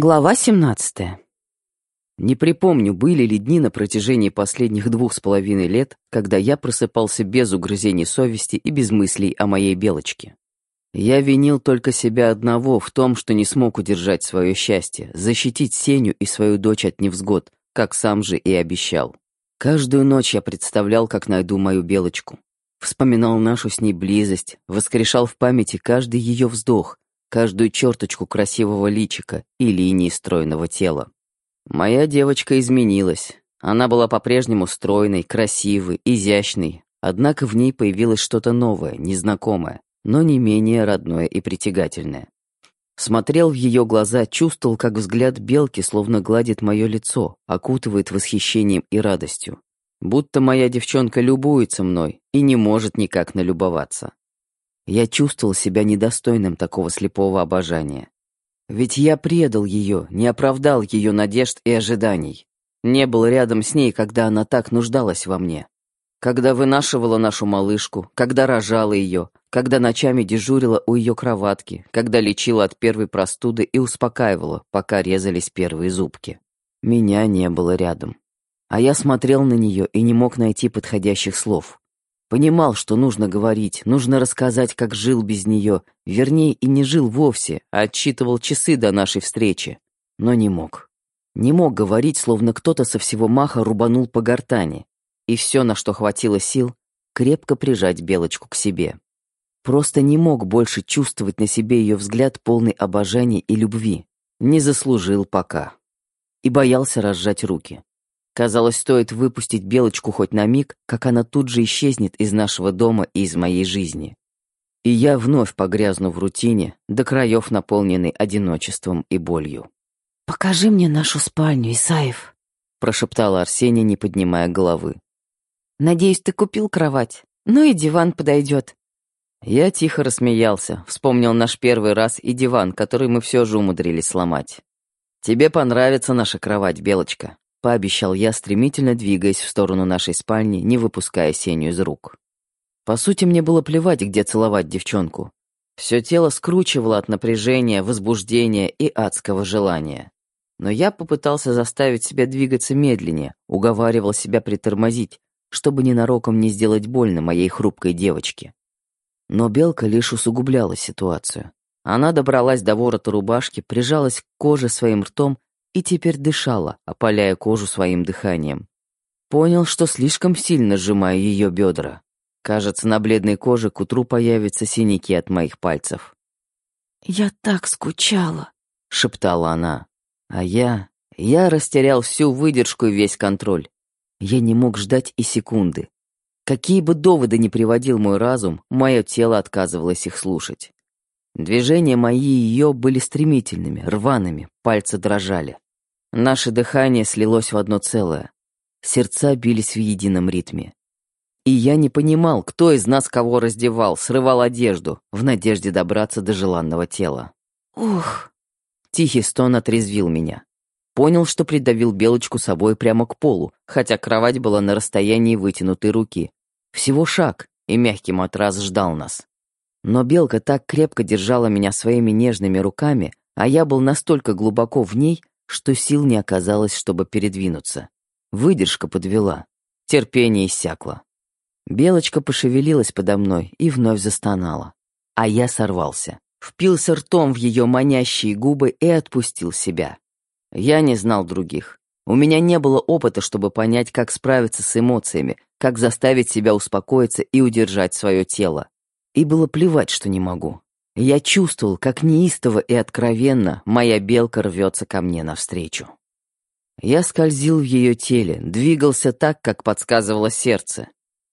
Глава 17. Не припомню, были ли дни на протяжении последних двух с половиной лет, когда я просыпался без угрызений совести и без мыслей о моей белочке. Я винил только себя одного в том, что не смог удержать свое счастье, защитить Сеню и свою дочь от невзгод, как сам же и обещал. Каждую ночь я представлял, как найду мою белочку. Вспоминал нашу с ней близость, воскрешал в памяти каждый ее вздох, каждую черточку красивого личика и линии стройного тела. Моя девочка изменилась. Она была по-прежнему стройной, красивой, изящной, однако в ней появилось что-то новое, незнакомое, но не менее родное и притягательное. Смотрел в ее глаза, чувствовал, как взгляд белки словно гладит мое лицо, окутывает восхищением и радостью. Будто моя девчонка любуется мной и не может никак налюбоваться. Я чувствовал себя недостойным такого слепого обожания. Ведь я предал ее, не оправдал ее надежд и ожиданий. Не был рядом с ней, когда она так нуждалась во мне. Когда вынашивала нашу малышку, когда рожала ее, когда ночами дежурила у ее кроватки, когда лечила от первой простуды и успокаивала, пока резались первые зубки. Меня не было рядом. А я смотрел на нее и не мог найти подходящих слов. Понимал, что нужно говорить, нужно рассказать, как жил без нее, вернее, и не жил вовсе, а отсчитывал часы до нашей встречи. Но не мог. Не мог говорить, словно кто-то со всего маха рубанул по гортани. И все, на что хватило сил, крепко прижать Белочку к себе. Просто не мог больше чувствовать на себе ее взгляд полный обожания и любви. Не заслужил пока. И боялся разжать руки. Казалось, стоит выпустить Белочку хоть на миг, как она тут же исчезнет из нашего дома и из моей жизни. И я вновь погрязну в рутине, до краев наполненной одиночеством и болью. «Покажи мне нашу спальню, Исаев», — прошептала Арсения, не поднимая головы. «Надеюсь, ты купил кровать? Ну и диван подойдет». Я тихо рассмеялся, вспомнил наш первый раз и диван, который мы все же умудрились сломать. «Тебе понравится наша кровать, Белочка», пообещал я, стремительно двигаясь в сторону нашей спальни, не выпуская Сеню из рук. По сути, мне было плевать, где целовать девчонку. Все тело скручивало от напряжения, возбуждения и адского желания. Но я попытался заставить себя двигаться медленнее, уговаривал себя притормозить, чтобы ненароком не сделать больно моей хрупкой девочке. Но белка лишь усугубляла ситуацию. Она добралась до ворота рубашки, прижалась к коже своим ртом и теперь дышала, опаляя кожу своим дыханием. Понял, что слишком сильно сжимаю ее бедра. Кажется, на бледной коже к утру появятся синяки от моих пальцев. «Я так скучала», — шептала она. А я... Я растерял всю выдержку и весь контроль. Я не мог ждать и секунды. Какие бы доводы ни приводил мой разум, мое тело отказывалось их слушать. Движения мои и ее были стремительными, рваными, пальцы дрожали. Наше дыхание слилось в одно целое. Сердца бились в едином ритме. И я не понимал, кто из нас кого раздевал, срывал одежду, в надежде добраться до желанного тела. «Ух!» Тихий стон отрезвил меня. Понял, что придавил Белочку собой прямо к полу, хотя кровать была на расстоянии вытянутой руки. Всего шаг, и мягкий матрас ждал нас. Но белка так крепко держала меня своими нежными руками, а я был настолько глубоко в ней, что сил не оказалось, чтобы передвинуться. Выдержка подвела. Терпение иссякло. Белочка пошевелилась подо мной и вновь застонала. А я сорвался. Впился ртом в ее манящие губы и отпустил себя. Я не знал других. У меня не было опыта, чтобы понять, как справиться с эмоциями, как заставить себя успокоиться и удержать свое тело. И было плевать, что не могу. Я чувствовал, как неистово и откровенно моя белка рвется ко мне навстречу. Я скользил в ее теле, двигался так, как подсказывало сердце.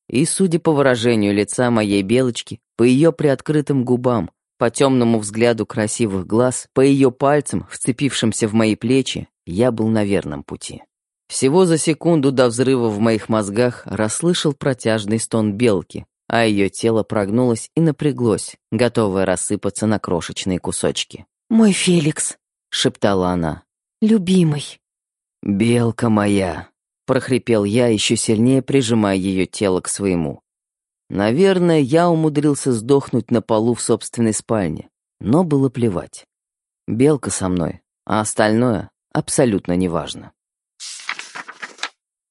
И, судя по выражению лица моей белочки, по ее приоткрытым губам, по темному взгляду красивых глаз, по ее пальцам, вцепившимся в мои плечи, я был на верном пути. Всего за секунду до взрыва в моих мозгах расслышал протяжный стон белки, а ее тело прогнулось и напряглось, готовое рассыпаться на крошечные кусочки. «Мой Феликс», — шептала она. «Любимый». «Белка моя», — прохрипел я, еще сильнее прижимая ее тело к своему. Наверное, я умудрился сдохнуть на полу в собственной спальне, но было плевать. Белка со мной, а остальное абсолютно неважно.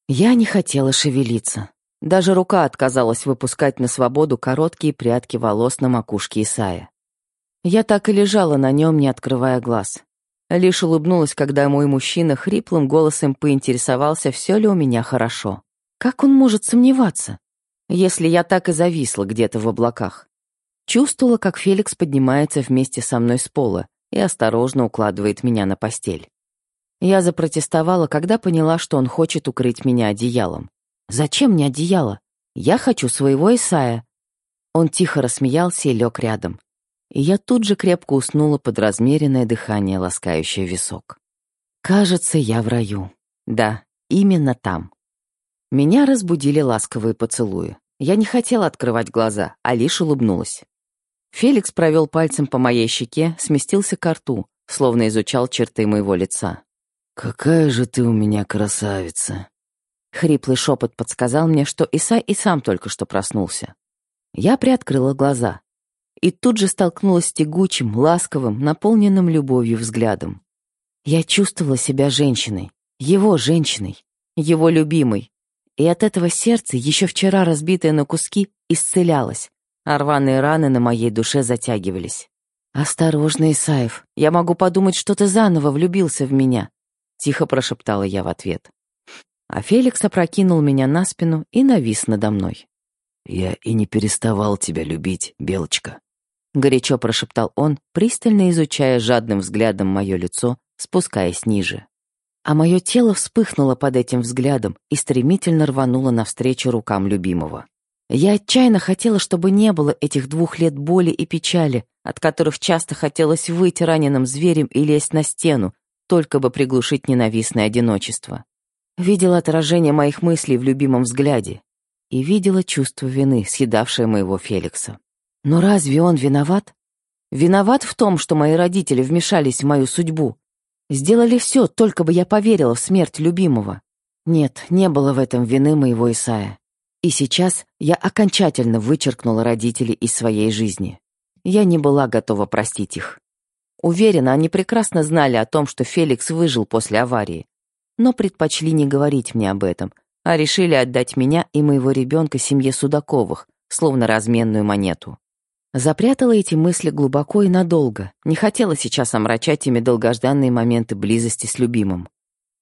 Я не хотела шевелиться. Даже рука отказалась выпускать на свободу короткие прядки волос на макушке Исая. Я так и лежала на нем, не открывая глаз. Лишь улыбнулась, когда мой мужчина хриплым голосом поинтересовался, все ли у меня хорошо. Как он может сомневаться, если я так и зависла где-то в облаках? Чувствовала, как Феликс поднимается вместе со мной с пола и осторожно укладывает меня на постель. Я запротестовала, когда поняла, что он хочет укрыть меня одеялом. «Зачем мне одеяло? Я хочу своего Исая». Он тихо рассмеялся и лег рядом. И я тут же крепко уснула под размеренное дыхание, ласкающее висок. Кажется, я в раю. Да, именно там. Меня разбудили ласковые поцелуи. Я не хотела открывать глаза, а лишь улыбнулась. Феликс провел пальцем по моей щеке, сместился к рту, словно изучал черты моего лица. «Какая же ты у меня красавица!» Хриплый шепот подсказал мне, что Исай и сам только что проснулся. Я приоткрыла глаза и тут же столкнулась с тягучим, ласковым, наполненным любовью взглядом. Я чувствовала себя женщиной, его женщиной, его любимой, и от этого сердце, еще вчера разбитое на куски, исцелялось, а рваные раны на моей душе затягивались. «Осторожно, Исаев, я могу подумать, что ты заново влюбился в меня», — тихо прошептала я в ответ. А Феликс опрокинул меня на спину и навис надо мной. «Я и не переставал тебя любить, Белочка», — горячо прошептал он, пристально изучая жадным взглядом мое лицо, спускаясь ниже. А мое тело вспыхнуло под этим взглядом и стремительно рвануло навстречу рукам любимого. Я отчаянно хотела, чтобы не было этих двух лет боли и печали, от которых часто хотелось выйти раненым зверем и лезть на стену, только бы приглушить ненавистное одиночество. Видела отражение моих мыслей в любимом взгляде и видела чувство вины, съедавшее моего Феликса. Но разве он виноват? Виноват в том, что мои родители вмешались в мою судьбу, сделали все, только бы я поверила в смерть любимого. Нет, не было в этом вины моего Исая. И сейчас я окончательно вычеркнула родителей из своей жизни. Я не была готова простить их. Уверена, они прекрасно знали о том, что Феликс выжил после аварии, но предпочли не говорить мне об этом, а решили отдать меня и моего ребенка семье Судаковых, словно разменную монету. Запрятала эти мысли глубоко и надолго, не хотела сейчас омрачать ими долгожданные моменты близости с любимым.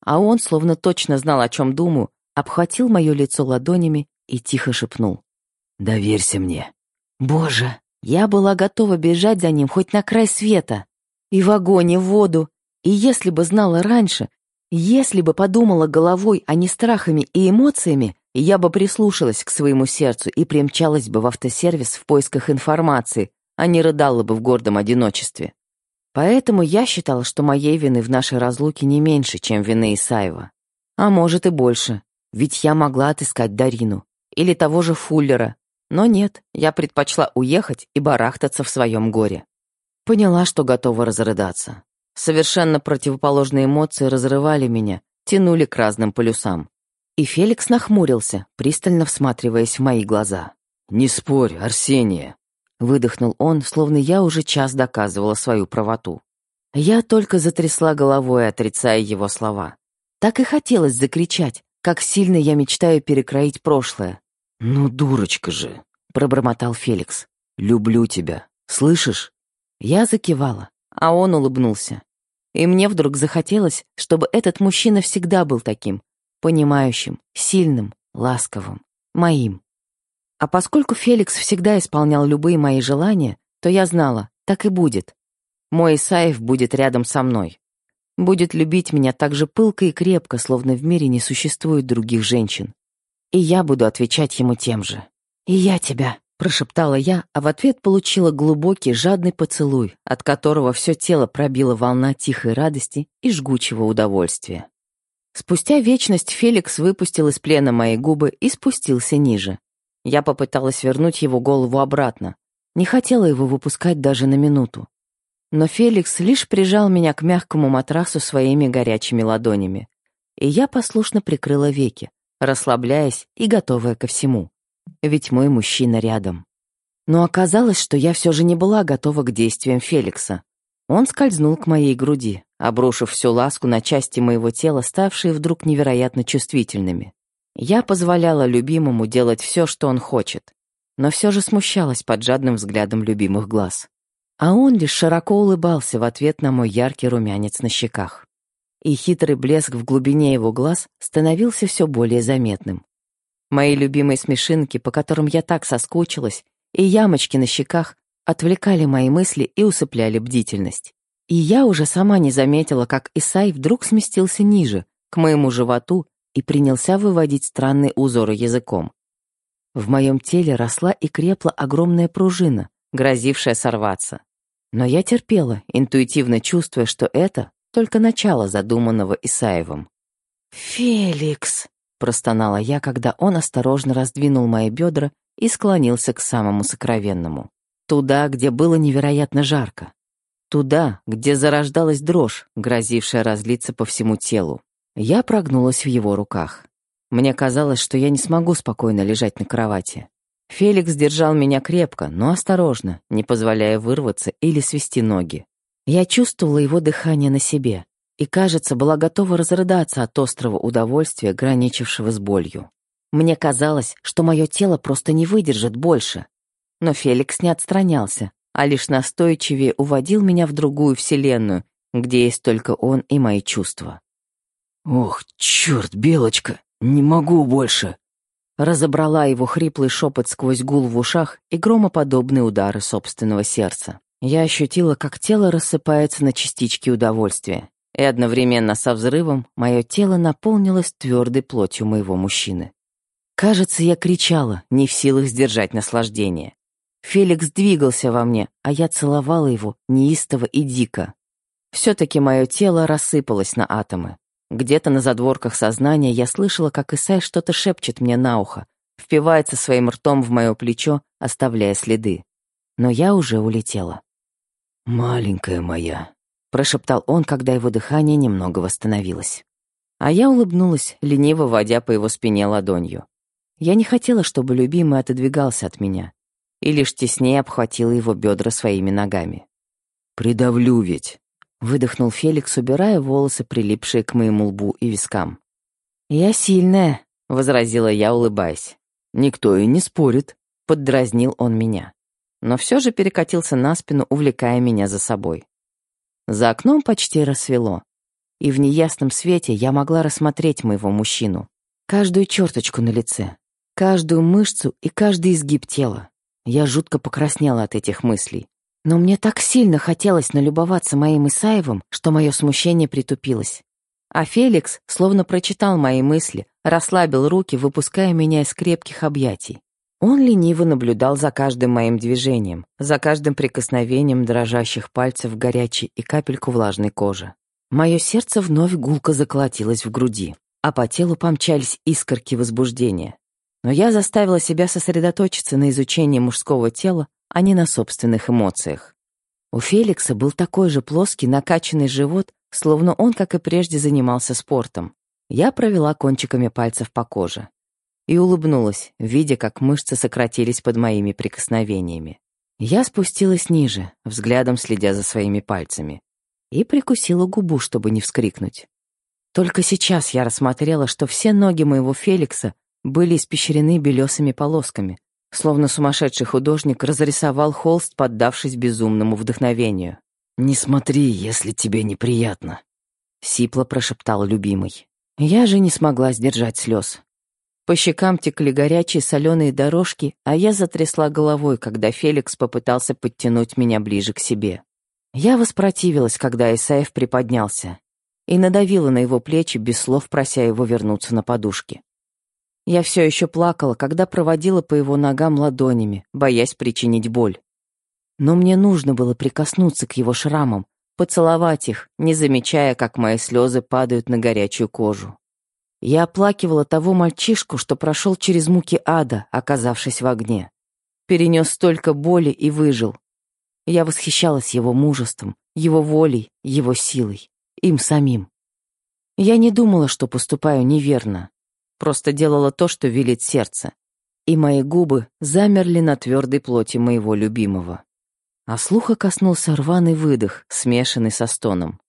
А он, словно точно знал, о чем думаю, обхватил мое лицо ладонями и тихо шепнул. «Доверься мне». Боже, я была готова бежать за ним хоть на край света. И в огонь, и в воду. И если бы знала раньше, если бы подумала головой, а не страхами и эмоциями, я бы прислушалась к своему сердцу и примчалась бы в автосервис в поисках информации, а не рыдала бы в гордом одиночестве. Поэтому я считала, что моей вины в нашей разлуке не меньше, чем вины Исаева. А может и больше, ведь я могла отыскать Дарину или того же Фуллера. Но нет, я предпочла уехать и барахтаться в своем горе. Поняла, что готова разрыдаться. Совершенно противоположные эмоции разрывали меня, тянули к разным полюсам. И Феликс нахмурился, пристально всматриваясь в мои глаза. «Не спорь, Арсения!» Выдохнул он, словно я уже час доказывала свою правоту. Я только затрясла головой, отрицая его слова. Так и хотелось закричать, как сильно я мечтаю перекроить прошлое. «Ну, дурочка же!» — пробормотал Феликс. «Люблю тебя. Слышишь?» Я закивала, а он улыбнулся. И мне вдруг захотелось, чтобы этот мужчина всегда был таким, понимающим, сильным, ласковым, моим. А поскольку Феликс всегда исполнял любые мои желания, то я знала, так и будет. Мой Исаев будет рядом со мной. Будет любить меня так же пылко и крепко, словно в мире не существует других женщин. И я буду отвечать ему тем же. «И я тебя», — прошептала я, а в ответ получила глубокий, жадный поцелуй, от которого все тело пробило волна тихой радости и жгучего удовольствия. Спустя вечность Феликс выпустил из плена мои губы и спустился ниже. Я попыталась вернуть его голову обратно. Не хотела его выпускать даже на минуту. Но Феликс лишь прижал меня к мягкому матрасу своими горячими ладонями. И я послушно прикрыла веки, расслабляясь и готовая ко всему. Ведь мой мужчина рядом. Но оказалось, что я все же не была готова к действиям Феликса. Он скользнул к моей груди, обрушив всю ласку на части моего тела, ставшие вдруг невероятно чувствительными. Я позволяла любимому делать все, что он хочет, но все же смущалась под жадным взглядом любимых глаз. А он лишь широко улыбался в ответ на мой яркий румянец на щеках. И хитрый блеск в глубине его глаз становился все более заметным. Мои любимые смешинки, по которым я так соскучилась, и ямочки на щеках отвлекали мои мысли и усыпляли бдительность. И я уже сама не заметила, как Исай вдруг сместился ниже, к моему животу, и принялся выводить странные узоры языком. В моем теле росла и крепла огромная пружина, грозившая сорваться. Но я терпела, интуитивно чувствуя, что это только начало задуманного Исаевым. «Феликс!» Простонала я, когда он осторожно раздвинул мои бедра и склонился к самому сокровенному. Туда, где было невероятно жарко. Туда, где зарождалась дрожь, грозившая разлиться по всему телу. Я прогнулась в его руках. Мне казалось, что я не смогу спокойно лежать на кровати. Феликс держал меня крепко, но осторожно, не позволяя вырваться или свести ноги. Я чувствовала его дыхание на себе, и, кажется, была готова разрыдаться от острого удовольствия, граничившего с болью. Мне казалось, что мое тело просто не выдержит больше. Но Феликс не отстранялся, а лишь настойчивее уводил меня в другую вселенную, где есть только он и мои чувства. «Ох, черт, Белочка, не могу больше!» Разобрала его хриплый шепот сквозь гул в ушах и громоподобные удары собственного сердца. Я ощутила, как тело рассыпается на частички удовольствия и одновременно со взрывом мое тело наполнилось твердой плотью моего мужчины. Кажется, я кричала, не в силах сдержать наслаждение. Феликс двигался во мне, а я целовала его неистово и дико. Все-таки мое тело рассыпалось на атомы. Где-то на задворках сознания я слышала, как Исай что-то шепчет мне на ухо, впивается своим ртом в мое плечо, оставляя следы. Но я уже улетела. «Маленькая моя», прошептал он, когда его дыхание немного восстановилось. А я улыбнулась, лениво водя по его спине ладонью. Я не хотела, чтобы любимый отодвигался от меня, и лишь теснее обхватила его бедра своими ногами. «Придавлю ведь», — выдохнул Феликс, убирая волосы, прилипшие к моему лбу и вискам. «Я сильная», — возразила я, улыбаясь. «Никто и не спорит», — поддразнил он меня. Но все же перекатился на спину, увлекая меня за собой. За окном почти рассвело, и в неясном свете я могла рассмотреть моего мужчину. Каждую черточку на лице, каждую мышцу и каждый изгиб тела. Я жутко покраснела от этих мыслей. Но мне так сильно хотелось налюбоваться моим Исаевым, что мое смущение притупилось. А Феликс, словно прочитал мои мысли, расслабил руки, выпуская меня из крепких объятий. Он лениво наблюдал за каждым моим движением, за каждым прикосновением дрожащих пальцев горячей и капельку влажной кожи. Мое сердце вновь гулко заколотилось в груди, а по телу помчались искорки возбуждения. Но я заставила себя сосредоточиться на изучении мужского тела, а не на собственных эмоциях. У Феликса был такой же плоский, накачанный живот, словно он, как и прежде, занимался спортом. Я провела кончиками пальцев по коже и улыбнулась, видя, как мышцы сократились под моими прикосновениями. Я спустилась ниже, взглядом следя за своими пальцами, и прикусила губу, чтобы не вскрикнуть. Только сейчас я рассмотрела, что все ноги моего Феликса были испещрены белесыми полосками, словно сумасшедший художник разрисовал холст, поддавшись безумному вдохновению. «Не смотри, если тебе неприятно», — сипло прошептал любимый. Я же не смогла сдержать слез. По щекам текли горячие соленые дорожки, а я затрясла головой, когда Феликс попытался подтянуть меня ближе к себе. Я воспротивилась, когда Исаев приподнялся, и надавила на его плечи, без слов прося его вернуться на подушки. Я все еще плакала, когда проводила по его ногам ладонями, боясь причинить боль. Но мне нужно было прикоснуться к его шрамам, поцеловать их, не замечая, как мои слезы падают на горячую кожу. Я оплакивала того мальчишку, что прошел через муки ада, оказавшись в огне. Перенес столько боли и выжил. Я восхищалась его мужеством, его волей, его силой, им самим. Я не думала, что поступаю неверно. Просто делала то, что велит сердце. И мои губы замерли на твердой плоти моего любимого. А слуха коснулся рваный выдох, смешанный со стоном.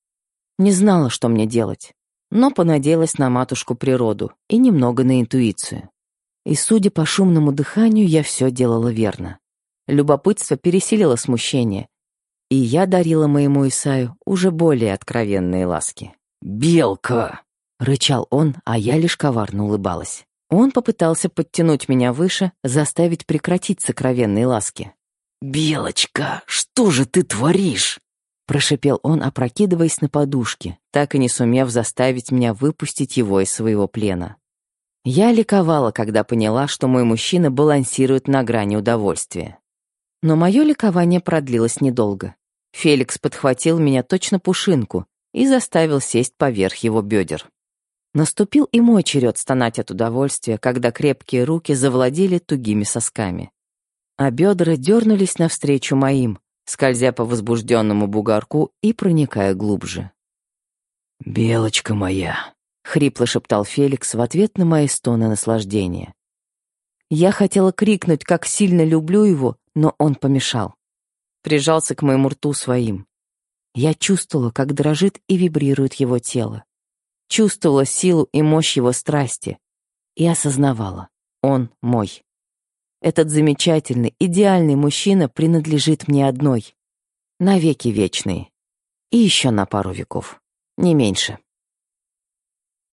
Не знала, что мне делать, но понадеялась на матушку природу и немного на интуицию. И, судя по шумному дыханию, я все делала верно. Любопытство пересилило смущение, и я дарила моему Исаю уже более откровенные ласки. «Белка!» — рычал он, а я лишь коварно улыбалась. Он попытался подтянуть меня выше, заставить прекратить сокровенные ласки. «Белочка, что же ты творишь?» Прошипел он, опрокидываясь на подушке, так и не сумев заставить меня выпустить его из своего плена. Я ликовала, когда поняла, что мой мужчина балансирует на грани удовольствия. Но мое ликование продлилось недолго. Феликс подхватил меня точно пушинку и заставил сесть поверх его бедер. Наступил и мой черед стонать от удовольствия, когда крепкие руки завладели тугими сосками. А бедра дернулись навстречу моим, скользя по возбужденному бугорку и проникая глубже. «Белочка моя!» — хрипло шептал Феликс в ответ на мои стоны наслаждения. Я хотела крикнуть, как сильно люблю его, но он помешал. Прижался к моему рту своим. Я чувствовала, как дрожит и вибрирует его тело. Чувствовала силу и мощь его страсти. И осознавала, он мой. Этот замечательный, идеальный мужчина принадлежит мне одной. Навеки вечные. И еще на пару веков. Не меньше.